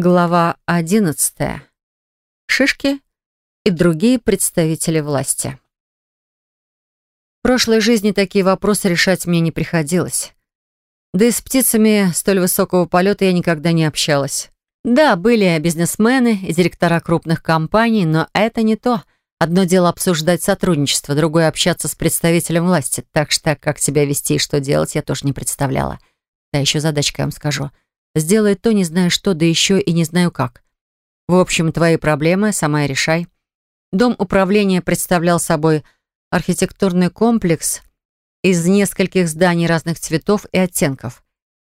Глава 11. Шишки и другие представители власти. В прошлой жизни такие вопросы решать мне не приходилось. Да и с птицами столь высокого полета я никогда не общалась. Да, были бизнесмены и директора крупных компаний, но это не то. Одно дело обсуждать сотрудничество, другое — общаться с представителем власти. Так что как себя вести и что делать, я тоже не представляла. Да еще задачка, я вам скажу — Сделает то, не знаю что, да еще и не знаю как. В общем, твои проблемы сама и решай. Дом управления представлял собой архитектурный комплекс из нескольких зданий разных цветов и оттенков.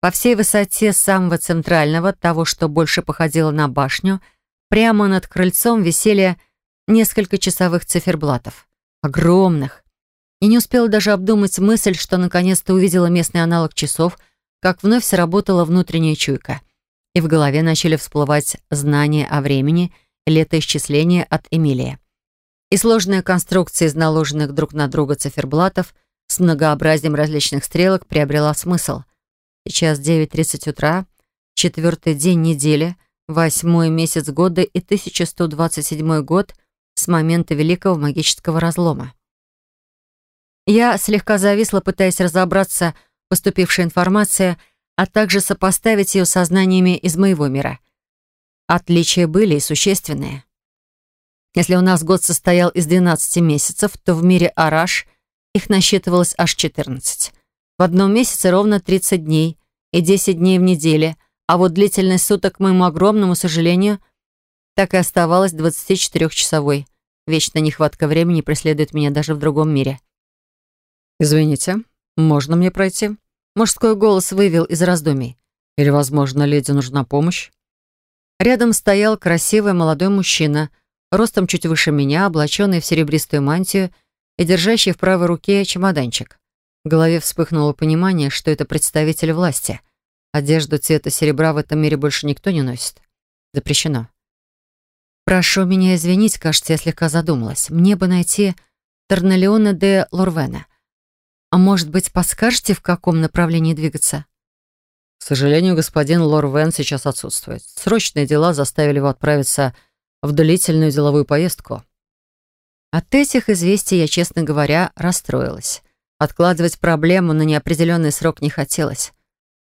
По всей высоте самого центрального, того, что больше походило на башню, прямо над крыльцом висели несколько часовых циферблатов. Огромных. И не успела даже обдумать мысль, что наконец-то увидела местный аналог часов — как вновь сработала внутренняя чуйка, и в голове начали всплывать знания о времени летоисчисления от Эмилии. И сложная конструкция из наложенных друг на друга циферблатов с многообразием различных стрелок приобрела смысл. Сейчас 9.30 утра, четвертый день недели, восьмой месяц года и 1127 год с момента Великого магического разлома. Я слегка зависла, пытаясь разобраться, поступившая информация, а также сопоставить ее со знаниями из моего мира. Отличия были и существенные. Если у нас год состоял из 12 месяцев, то в мире Араш их насчитывалось аж 14. В одном месяце ровно 30 дней и 10 дней в неделе, а вот длительность суток, к моему огромному сожалению, так и оставалась 24-часовой. Вечная нехватка времени преследует меня даже в другом мире. «Извините, можно мне пройти?» Мужской голос вывел из раздумий. Или, возможно, леди нужна помощь? Рядом стоял красивый молодой мужчина, ростом чуть выше меня, облаченный в серебристую мантию и держащий в правой руке чемоданчик. В голове вспыхнуло понимание, что это представитель власти. Одежду цвета серебра в этом мире больше никто не носит. Запрещено. «Прошу меня извинить, кажется, я слегка задумалась. Мне бы найти Торнелеона де Лорвена. А может быть, подскажете, в каком направлении двигаться? К сожалению, господин Лорвен сейчас отсутствует. Срочные дела заставили его отправиться в длительную деловую поездку. От этих известий я, честно говоря, расстроилась. Откладывать проблему на неопределенный срок не хотелось.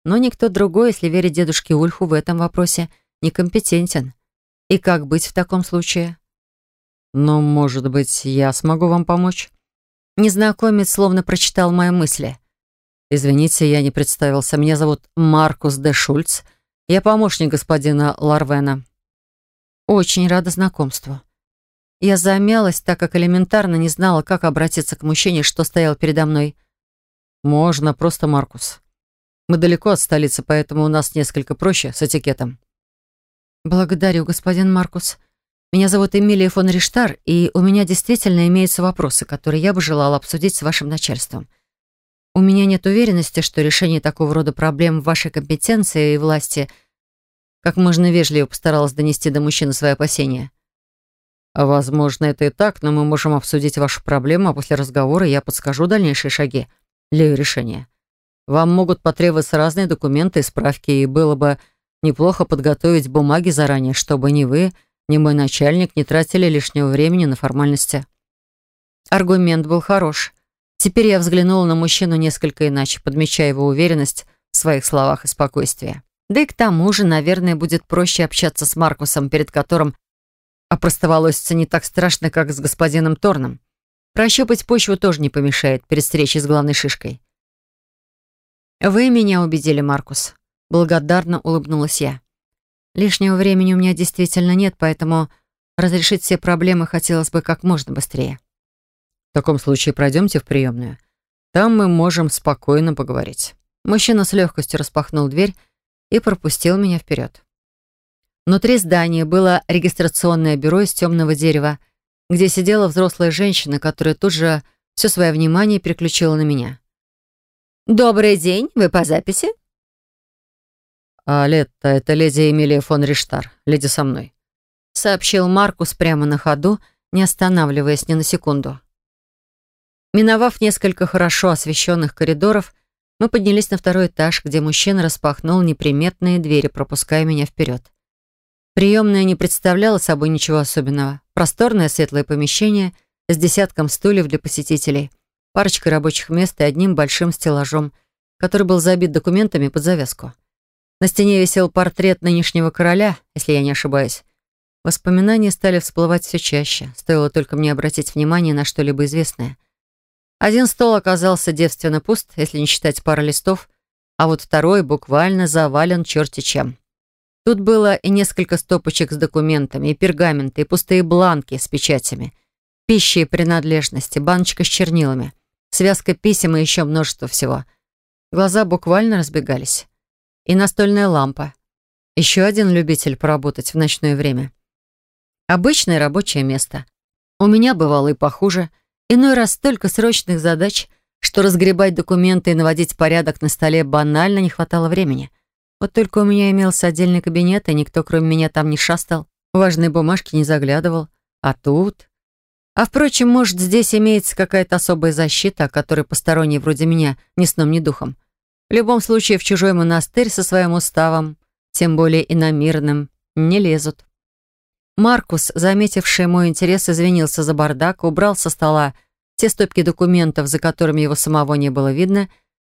Но никто другой, если верить дедушке Ульху, в этом вопросе некомпетентен. И как быть в таком случае? «Ну, может быть, я смогу вам помочь?» Незнакомец словно прочитал мои мысли. «Извините, я не представился. Меня зовут Маркус де Шульц. Я помощник господина Ларвена». «Очень рада знакомству». Я замялась, так как элементарно не знала, как обратиться к мужчине, что стоял передо мной. «Можно, просто Маркус. Мы далеко от столицы, поэтому у нас несколько проще с этикетом». «Благодарю, господин Маркус. Меня зовут Эмилия фон Риштар, и у меня действительно имеются вопросы, которые я бы желала обсудить с вашим начальством. У меня нет уверенности, что решение такого рода проблем в вашей компетенции и власти как можно вежливее постаралась донести до мужчины свои опасения. Возможно, это и так, но мы можем обсудить вашу проблему, а после разговора я подскажу дальнейшие шаги для ее решения. Вам могут потребоваться разные документы и справки, и было бы неплохо подготовить бумаги заранее, чтобы ни вы, ни мой начальник не тратили лишнего времени на формальности. Аргумент был хорош. Теперь я взглянула на мужчину несколько иначе, подмечая его уверенность в своих словах и спокойствие. Да и к тому же, наверное, будет проще общаться с Маркусом, перед которым опростоволоситься не так страшно, как с господином Торном. Прощупать почву тоже не помешает перед встречей с главной шишкой. «Вы меня убедили, Маркус», — благодарно улыбнулась я. Лишнего времени у меня действительно нет, поэтому разрешить все проблемы хотелось бы как можно быстрее. В таком случае пройдемте в приемную. Там мы можем спокойно поговорить. Мужчина с легкостью распахнул дверь и пропустил меня вперед. Внутри здания было регистрационное бюро из темного дерева, где сидела взрослая женщина, которая тут же все свое внимание переключила на меня. «Добрый день, вы по записи?» «А Летта — это леди Эмилия фон Риштар, леди со мной», — сообщил Маркус прямо на ходу, не останавливаясь ни на секунду. Миновав несколько хорошо освещенных коридоров, мы поднялись на второй этаж, где мужчина распахнул неприметные двери, пропуская меня вперед. Приемная не представляла собой ничего особенного. Просторное светлое помещение с десятком стульев для посетителей, парочкой рабочих мест и одним большим стеллажом, который был забит документами под завязку. На стене висел портрет нынешнего короля, если я не ошибаюсь. Воспоминания стали всплывать все чаще, стоило только мне обратить внимание на что-либо известное. Один стол оказался девственно пуст, если не считать пары листов, а вот второй буквально завален черти чем. Тут было и несколько стопочек с документами, и пергаменты, и пустые бланки с печатями, пищи и принадлежности, баночка с чернилами, связка писем и еще множество всего. Глаза буквально разбегались. И настольная лампа. Еще один любитель поработать в ночное время. Обычное рабочее место. У меня бывало и похуже. Иной раз столько срочных задач, что разгребать документы и наводить порядок на столе банально не хватало времени. Вот только у меня имелся отдельный кабинет, и никто, кроме меня, там не шастал, важные бумажки не заглядывал. А тут... А впрочем, может, здесь имеется какая-то особая защита, о которой посторонние вроде меня ни сном, ни духом. В любом случае, в чужой монастырь со своим уставом, тем более иномирным, не лезут. Маркус, заметивший мой интерес, извинился за бардак, убрал со стола те стопки документов, за которыми его самого не было видно,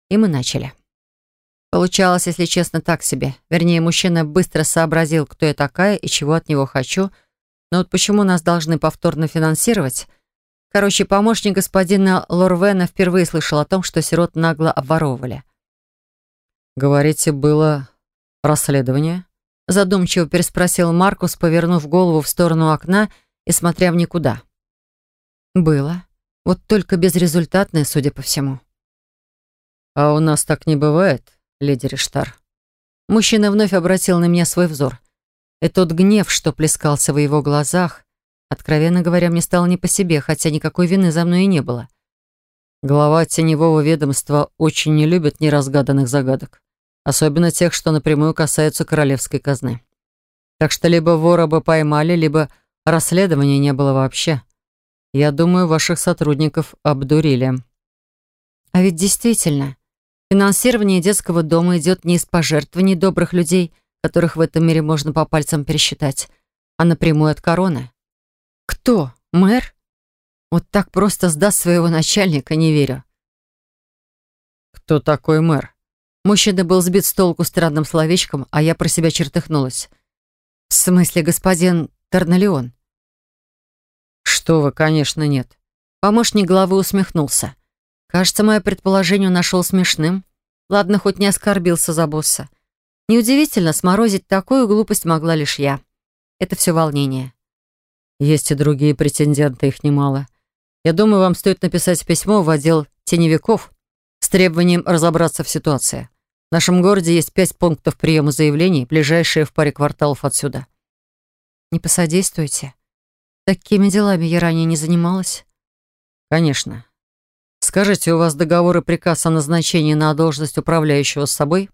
и мы начали. Получалось, если честно, так себе. Вернее, мужчина быстро сообразил, кто я такая и чего от него хочу. Но вот почему нас должны повторно финансировать? Короче, помощник господина Лорвена впервые слышал о том, что сирот нагло обворовывали. «Говорите, было расследование?» Задумчиво переспросил Маркус, повернув голову в сторону окна и смотря в никуда. «Было. Вот только безрезультатное, судя по всему». «А у нас так не бывает, леди Рештар?» Мужчина вновь обратил на меня свой взор. И тот гнев, что плескался в его глазах, откровенно говоря, мне стало не по себе, хотя никакой вины за мной и не было. Глава теневого ведомства очень не любит неразгаданных загадок особенно тех, что напрямую касаются королевской казны. Так что либо вора бы поймали, либо расследования не было вообще. Я думаю, ваших сотрудников обдурили. А ведь действительно, финансирование детского дома идет не из пожертвований добрых людей, которых в этом мире можно по пальцам пересчитать, а напрямую от короны. Кто? Мэр? Вот так просто сдаст своего начальника, не верю. Кто такой мэр? Мужчина был сбит с толку странным словечком, а я про себя чертыхнулась. «В смысле, господин Тарналеон?» «Что вы, конечно, нет». Помощник главы усмехнулся. Кажется, мое предположение нашел смешным. Ладно, хоть не оскорбился за босса. Неудивительно, сморозить такую глупость могла лишь я. Это все волнение. Есть и другие претенденты, их немало. Я думаю, вам стоит написать письмо в отдел теневиков с требованием разобраться в ситуации. В нашем городе есть пять пунктов приема заявлений, ближайшие в паре кварталов отсюда. Не посодействуйте. Такими делами я ранее не занималась. Конечно. Скажите, у вас договор и приказ о назначении на должность управляющего с собой?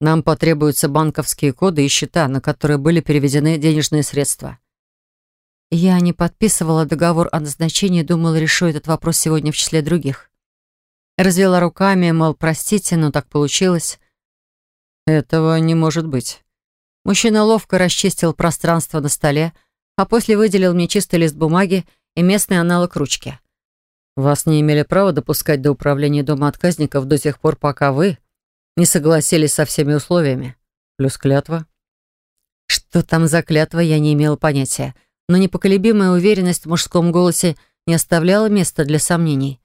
Нам потребуются банковские коды и счета, на которые были переведены денежные средства. Я не подписывала договор о назначении, думала, решу этот вопрос сегодня в числе других. Развела руками, мол, простите, но так получилось. Этого не может быть. Мужчина ловко расчистил пространство на столе, а после выделил мне чистый лист бумаги и местный аналог ручки. Вас не имели права допускать до управления дома отказников до тех пор, пока вы не согласились со всеми условиями. Плюс клятва. Что там за клятва, я не имела понятия, но непоколебимая уверенность в мужском голосе не оставляла места для сомнений.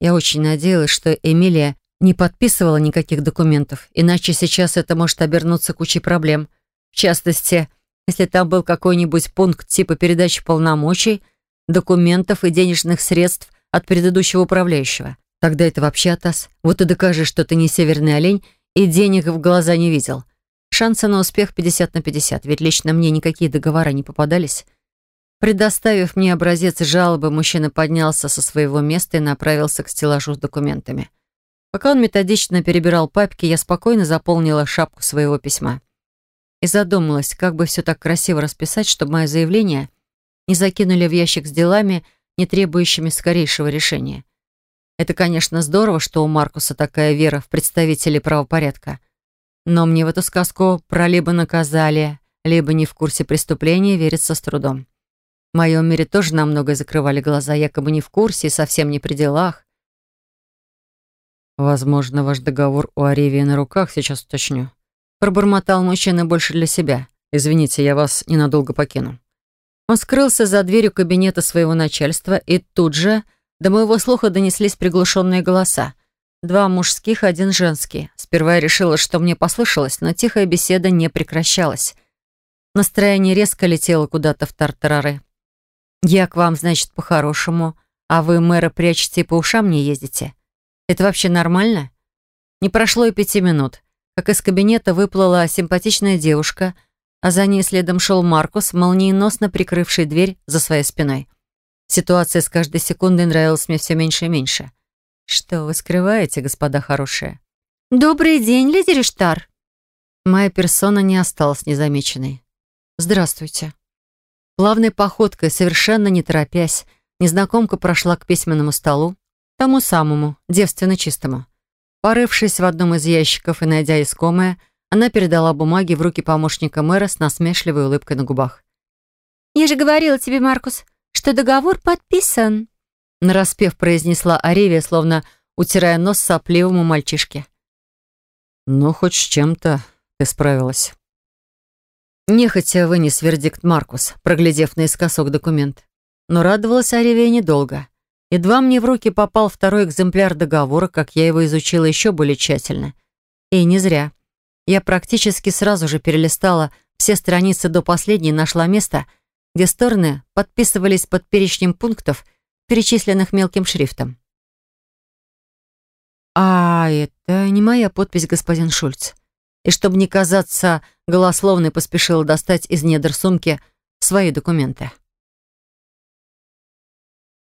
Я очень надеялась, что Эмилия не подписывала никаких документов, иначе сейчас это может обернуться кучей проблем. В частности, если там был какой-нибудь пункт типа передачи полномочий, документов и денежных средств от предыдущего управляющего. Тогда это вообще атас. Вот и докажи, что ты не северный олень и денег в глаза не видел. Шансы на успех 50 на 50, ведь лично мне никакие договора не попадались. Предоставив мне образец жалобы, мужчина поднялся со своего места и направился к стеллажу с документами. Пока он методично перебирал папки, я спокойно заполнила шапку своего письма. И задумалась, как бы все так красиво расписать, чтобы мое заявление не закинули в ящик с делами, не требующими скорейшего решения. Это, конечно, здорово, что у Маркуса такая вера в представителей правопорядка. Но мне в эту сказку про либо наказали, либо не в курсе преступления, верится с трудом. В моем мире тоже на многое закрывали глаза, якобы не в курсе и совсем не при делах. «Возможно, ваш договор у Аревии на руках, сейчас уточню». Пробормотал мужчина больше для себя. «Извините, я вас ненадолго покину». Он скрылся за дверью кабинета своего начальства, и тут же до моего слуха донеслись приглушенные голоса. Два мужских, один женский. Сперва я решила, что мне послышалось, но тихая беседа не прекращалась. Настроение резко летело куда-то в тартарары. «Я к вам, значит, по-хорошему, а вы мэра прячете и по ушам не ездите. Это вообще нормально?» Не прошло и пяти минут, как из кабинета выплыла симпатичная девушка, а за ней следом шел Маркус, молниеносно прикрывший дверь за своей спиной. Ситуация с каждой секундой нравилась мне все меньше и меньше. «Что вы скрываете, господа хорошие?» «Добрый день, леди Риштар!» Моя персона не осталась незамеченной. «Здравствуйте». Плавной походкой, совершенно не торопясь, незнакомка прошла к письменному столу, тому самому, девственно чистому. Порывшись в одном из ящиков и найдя искомое, она передала бумаги в руки помощника мэра с насмешливой улыбкой на губах. «Я же говорила тебе, Маркус, что договор подписан», нараспев произнесла Аривия, словно утирая нос сопливому мальчишке. «Ну, хоть с чем-то ты справилась». Нехотя вынес вердикт Маркус, проглядев наискосок документ. Но радовалась Аривия недолго. Едва мне в руки попал второй экземпляр договора, как я его изучила еще более тщательно. И не зря. Я практически сразу же перелистала все страницы до последней и нашла место, где стороны подписывались под перечнем пунктов, перечисленных мелким шрифтом. «А это не моя подпись, господин Шульц» и, чтобы не казаться голословной, поспешила достать из недр сумки свои документы.